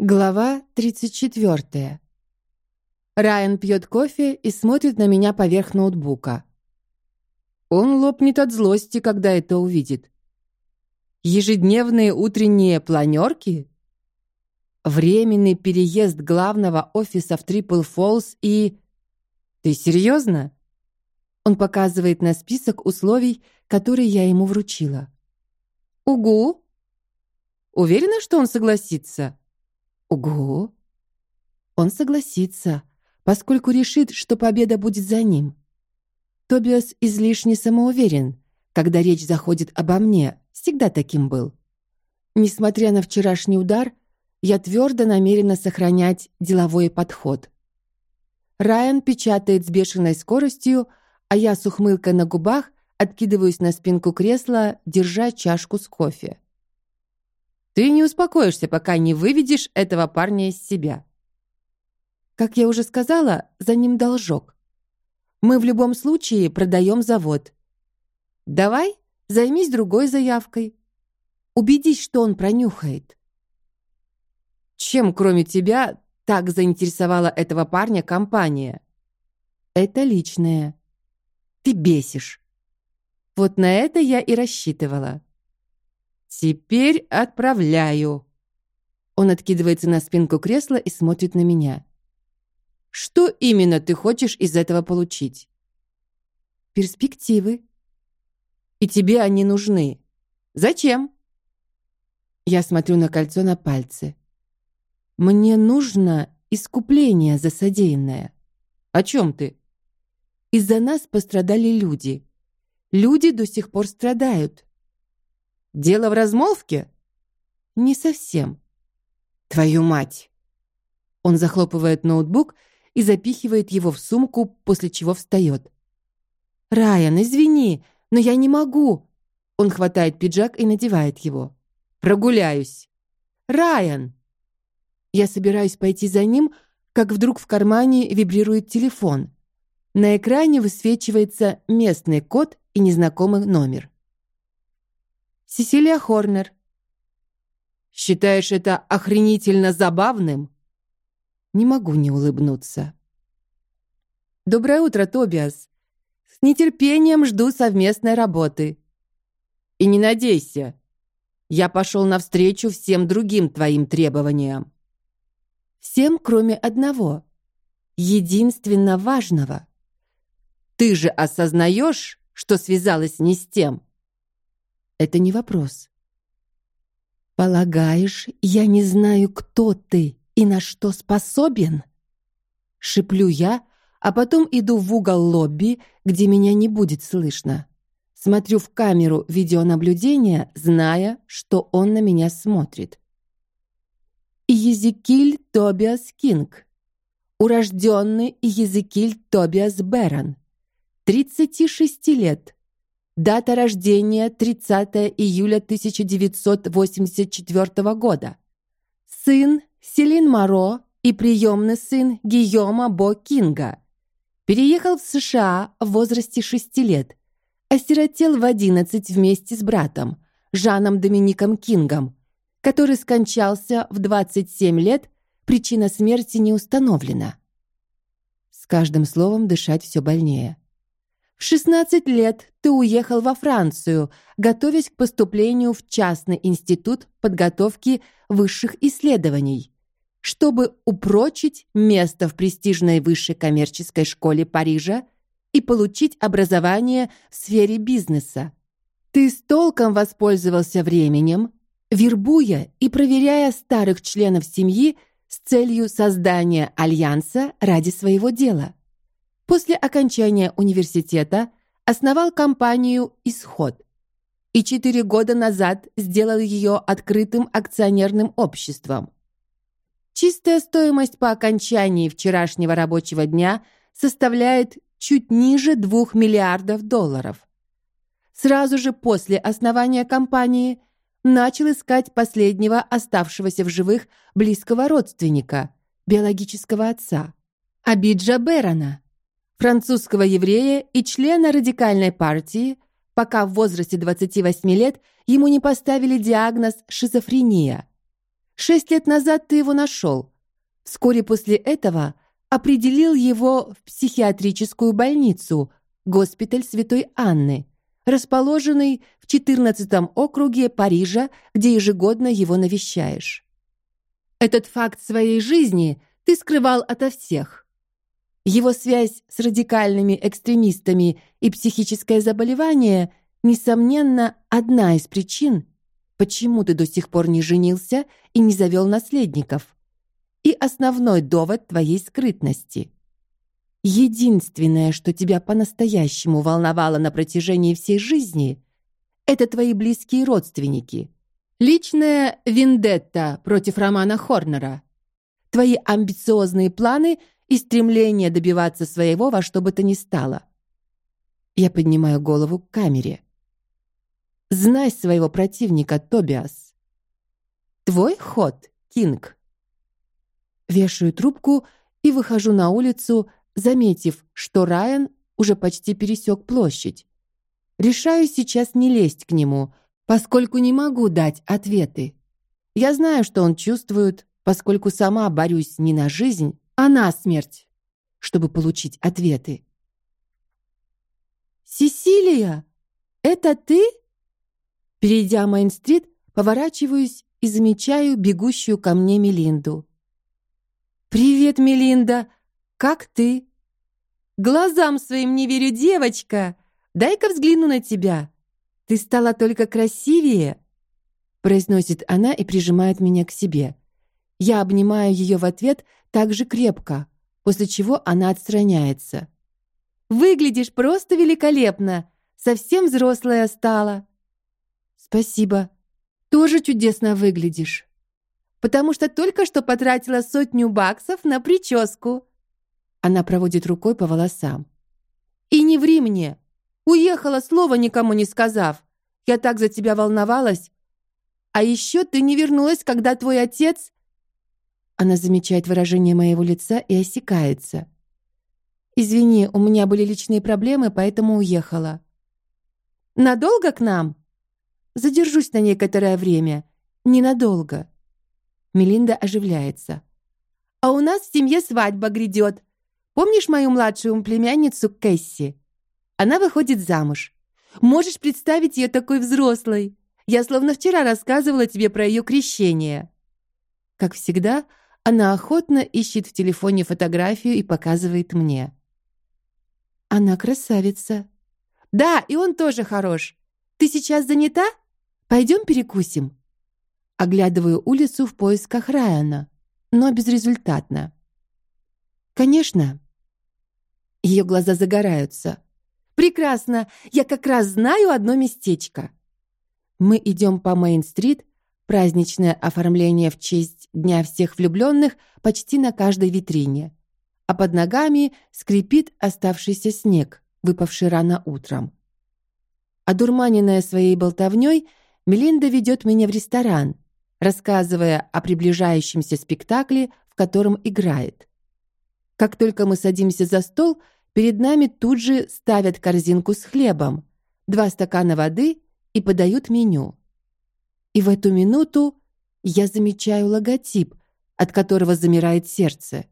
Глава 34. Райан пьет кофе и смотрит на меня поверх ноутбука. Он лопнет от злости, когда это увидит. Ежедневные утренние планерки? Временный переезд главного офиса в Трипл Фолс и... Ты серьезно? Он показывает на список условий, которые я ему вручила. Угу. Уверена, что он согласится? Ого! Он согласится, поскольку решит, что победа будет за ним. Тобиас излишне самоуверен, когда речь заходит обо мне, всегда таким был. Несмотря на вчерашний удар, я твердо намерена сохранять деловой подход. Райан печатает с бешеной скоростью, а я с ухмылкой на губах откидываюсь на спинку кресла, держа чашку с кофе. Ты не успокоишься, пока не выведешь этого парня из себя. Как я уже сказала, за ним должок. Мы в любом случае продаем завод. Давай займись другой заявкой. Убедись, что он пронюхает. Чем, кроме тебя, так заинтересовала этого парня компания? Это личное. Ты бесишь. Вот на это я и рассчитывала. Теперь отправляю. Он откидывается на спинку кресла и смотрит на меня. Что именно ты хочешь из этого получить? Перспективы. И тебе они нужны. Зачем? Я смотрю на кольцо на пальце. Мне нужно искупление за содеянное. О чем ты? Из-за нас пострадали люди. Люди до сих пор страдают. Дело в размолвке? Не совсем. Твою мать. Он захлопывает ноутбук и запихивает его в сумку, после чего встает. Райан, извини, но я не могу. Он хватает пиджак и надевает его. Прогуляюсь. Райан. Я собираюсь пойти за ним, как вдруг в кармане вибрирует телефон. На экране высвечивается местный код и незнакомый номер. Сесилия Хорнер. Считаешь это охренительно забавным? Не могу не улыбнуться. Доброе утро, Тобиас. С нетерпением жду совместной работы. И не надейся. Я пошел навстречу всем другим твоим требованиям. Всем, кроме одного, единственно важного. Ты же осознаешь, что связалась не с тем. Это не вопрос. Полагаешь, я не знаю, кто ты и на что способен? Шиплю я, а потом иду в угол лобби, где меня не будет слышно. Смотрю в камеру видеонаблюдения, зная, что он на меня смотрит. Езекиль Тобиас Кинг, урожденный Езекиль Тобиас Берон, 36 лет, Дата рождения 30 июля 1984 года. Сын Селин Маро и приемный сын Гийома Бо Кинга. Переехал в США в возрасте 6 лет. Осиротел в 11 вместе с братом Жаном Домиником Кингом, который скончался в 27 лет. Причина смерти не установлена. С каждым словом дышать все больнее. В 16 лет ты уехал во Францию, готовясь к поступлению в частный институт подготовки высших исследований, чтобы упрочить место в престижной высшей коммерческой школе Парижа и получить образование в сфере бизнеса. Ты с толком воспользовался временем, вербуя и проверяя старых членов семьи с целью создания альянса ради своего дела. После окончания университета основал компанию Исход и четыре года назад сделал ее открытым акционерным обществом. Чистая стоимость по окончании вчерашнего рабочего дня составляет чуть ниже двух миллиардов долларов. Сразу же после основания компании начал искать последнего оставшегося в живых близкого родственника, биологического отца, Абиджа Берона французского еврея и члена радикальной партии, пока в возрасте 28 лет ему не поставили диагноз шизофрения. Шесть лет назад ты его нашел. Вскоре после этого определил его в психиатрическую больницу, госпиталь Святой Анны, расположенный в 14 округе Парижа, где ежегодно его навещаешь. Этот факт своей жизни ты скрывал ото всех. Его связь с радикальными экстремистами и психическое заболевание несомненно одна из причин, почему ты до сих пор не женился и не завел наследников, и основной довод твоей скрытности. Единственное, что тебя по-настоящему волновало на протяжении всей жизни, это твои близкие родственники. Личная вендетта против Романа Хорнера. Твои амбициозные планы и стремление добиваться своего во что бы то ни стало. Я поднимаю голову к камере. Знай своего противника, Тобиас. Твой ход, Кинг. Вешаю трубку и выхожу на улицу, заметив, что Райан уже почти пересек площадь. Решаю сейчас не лезть к нему, поскольку не могу дать ответы. Я знаю, что он чувствует, поскольку сама борюсь не на жизнь, а на смерть, чтобы получить ответы. Сесилия, это ты? Перейдя Мейн-стрит, поворачиваюсь и замечаю бегущую ко мне Мелинду. Привет, Мелинда. Как ты? Глазам своим не верю, девочка. Дай-ка взгляну на тебя. Ты стала только красивее, произносит она и прижимает меня к себе. Я обнимаю ее в ответ так же крепко, после чего она отстраняется. Выглядишь просто великолепно, совсем взрослая стала. Спасибо. Тоже чудесно выглядишь. Потому что только что потратила сотню баксов на прическу. Она проводит рукой по волосам. И не ври мне. Уехала, слова никому не сказав. Я так за тебя волновалась. А еще ты не вернулась, когда твой отец. Она замечает выражение моего лица и осекается. Извини, у меня были личные проблемы, поэтому уехала. Надолго к нам? Задержусь на некоторое время. Ненадолго. Мелинда оживляется. А у нас в семье свадьба грядет. Помнишь мою младшую племянницу Кэсси? Она выходит замуж. Можешь представить ее такой взрослой? Я словно вчера рассказывала тебе про ее крещение. Как всегда, она охотно ищет в телефоне фотографию и показывает мне. Она красавица. Да, и он тоже хорош. Ты сейчас занята? Пойдем перекусим. Оглядываю улицу в поисках Райана, но безрезультатно. Конечно. Ее глаза загораются. Прекрасно. Я как раз знаю одно местечко. Мы идем по Мейн-стрит. Праздничное оформление в честь Дня всех влюбленных почти на каждой витрине, а под ногами скрипит оставшийся снег, выпавший рано утром. Одурманенная своей болтовней, Мелинда ведет меня в ресторан, рассказывая о приближающемся спектакле, в котором играет. Как только мы садимся за стол, перед нами тут же ставят корзинку с хлебом, два стакана воды и подают меню. И в эту минуту я замечаю логотип, от которого замирает сердце.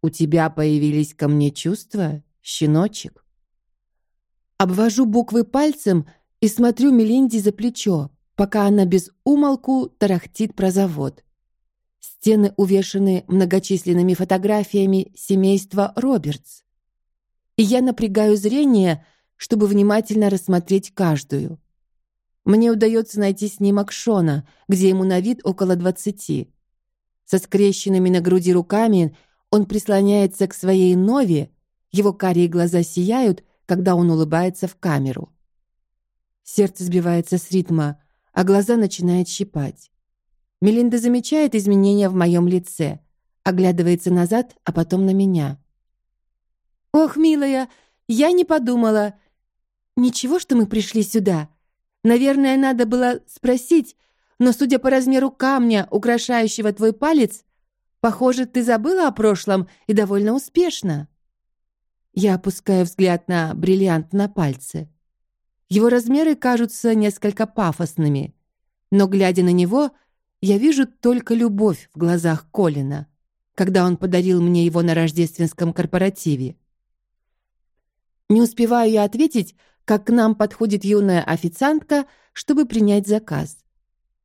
У тебя появились ко мне чувства, щеночек. Обвожу буквы пальцем и смотрю Мелинде за плечо, пока она без умолку тарахтит про завод. Стены увешаны многочисленными фотографиями семейства Робертс. И я напрягаю зрение, чтобы внимательно рассмотреть каждую. Мне удается найти снимок Шона, где ему на вид около двадцати. Со скрещенными на груди руками он прислоняется к своей нове, его карие глаза сияют, когда он улыбается в камеру. Сердце сбивается с ритма, а глаза начинают щипать. Мелинда замечает изменения в моем лице, оглядывается назад, а потом на меня. Ох, милая, я не подумала. Ничего, что мы пришли сюда. Наверное, надо было спросить, но судя по размеру камня, украшающего твой палец, похоже, ты забыла о прошлом и довольно успешно. Я опускаю взгляд на бриллиант на пальце. Его размеры кажутся несколько пафосными, но глядя на него, я вижу только любовь в глазах Колина, когда он подарил мне его на рождественском корпоративе. Не успеваю я ответить, как к нам подходит юная официантка, чтобы принять заказ.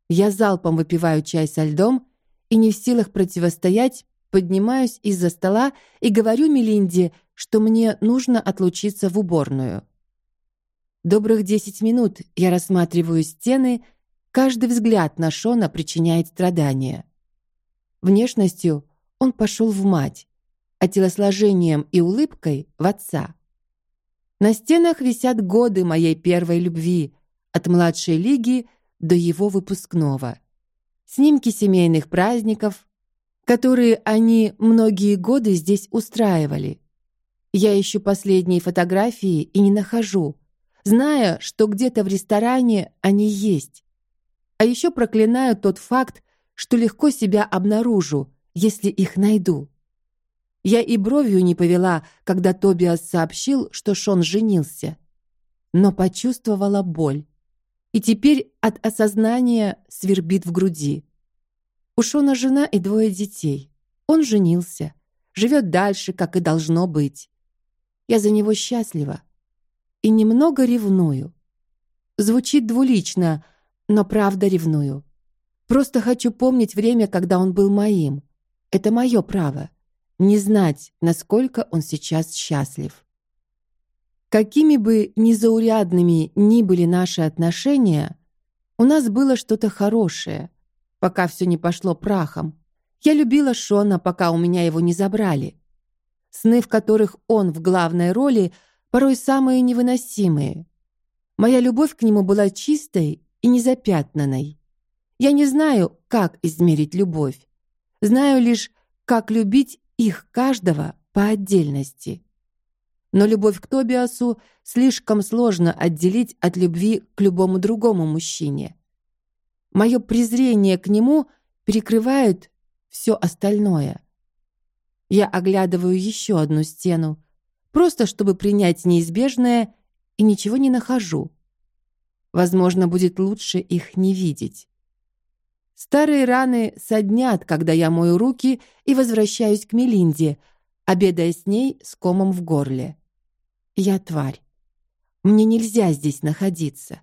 Я залпом выпиваю чай со льдом и не в силах противостоять, поднимаюсь из-за стола и говорю Мелинде, что мне нужно отлучиться в уборную. Добрых десять минут я рассматриваю стены, каждый взгляд на Шона причиняет страдания. Внешностью он пошел в мать, а телосложением и улыбкой в отца. На стенах висят годы моей первой любви, от младшей лиги до его выпускного. Снимки семейных праздников, которые они многие годы здесь устраивали. Я ищу последние фотографии и не нахожу, зная, что где-то в ресторане они есть. А еще проклинаю тот факт, что легко себя обнаружу, если их найду. Я и бровью не повела, когда Тобиас сообщил, что Шон женился, но почувствовала боль. И теперь от осознания свербит в груди. У Шона жена и двое детей. Он женился, живет дальше, как и должно быть. Я за него счастлива и немного ревную. Звучит двулично, но правда ревную. Просто хочу помнить время, когда он был моим. Это мое право не знать, насколько он сейчас счастлив. Какими бы незаурядными ни были наши отношения, у нас было что-то хорошее, пока все не пошло прахом. Я любила Шона, пока у меня его не забрали. Сны, в которых он в главной роли, порой самые невыносимые. Моя любовь к нему была чистой и незапятнанной. Я не знаю, как измерить любовь. Знаю лишь, как любить их каждого по отдельности. Но любовь к Тобиасу слишком сложно отделить от любви к любому другому мужчине. Мое презрение к нему перекрывает все остальное. Я оглядываю еще одну стену, просто чтобы принять неизбежное, и ничего не нахожу. Возможно, будет лучше их не видеть. Старые раны соднят, когда я мою руки и возвращаюсь к Мелинде, обедая с ней с комом в горле. Я тварь. Мне нельзя здесь находиться.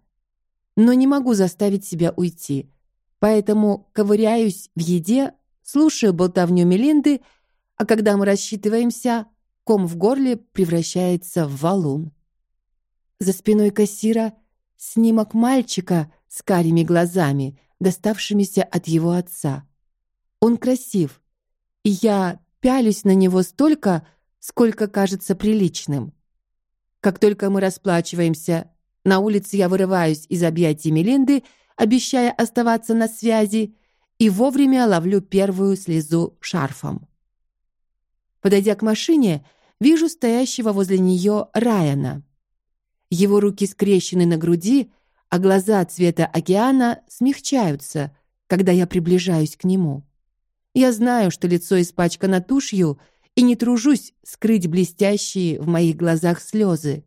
Но не могу заставить себя уйти. Поэтому ковыряюсь в еде, слушаю болтовню Мелинды, а когда мы рассчитываемся, ком в горле превращается в валун. За спиной кассира снимок мальчика с карими глазами — доставшимися от его отца. Он красив, и я пялюсь на него столько, сколько кажется приличным. Как только мы расплачиваемся, на улице я вырываюсь из объятий Мелинды, обещая оставаться на связи, и вовремя ловлю первую слезу шарфом. Подойдя к машине, вижу стоящего возле нее Райана. Его руки скрещены на груди, а глаза цвета океана смягчаются, когда я приближаюсь к нему. Я знаю, что лицо испачкано тушью, и не тружусь скрыть блестящие в моих глазах слезы.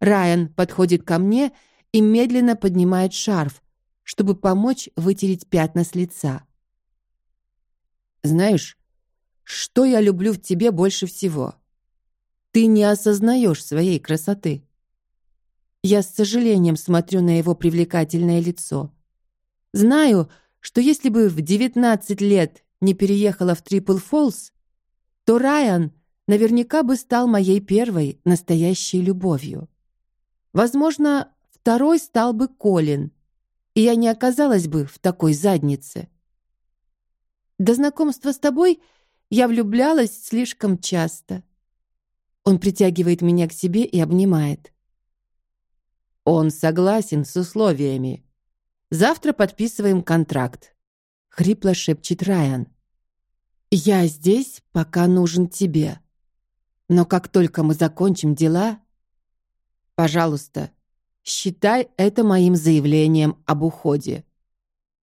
Райан подходит ко мне и медленно поднимает шарф, чтобы помочь вытереть пятна с лица. Знаешь, что я люблю в тебе больше всего? Ты не осознаешь своей красоты. Я с сожалением смотрю на его привлекательное лицо. Знаю, что если бы в 19 лет не переехала в Трипл Фолс, то Райан наверняка бы стал моей первой настоящей любовью. Возможно, второй стал бы Колин, и я не оказалась бы в такой заднице. До знакомства с тобой я влюблялась слишком часто. Он притягивает меня к себе и обнимает. Он согласен с условиями. Завтра подписываем контракт. Хрипло шепчет Райан. Я здесь, пока нужен тебе. Но как только мы закончим дела, пожалуйста, считай это моим заявлением об уходе.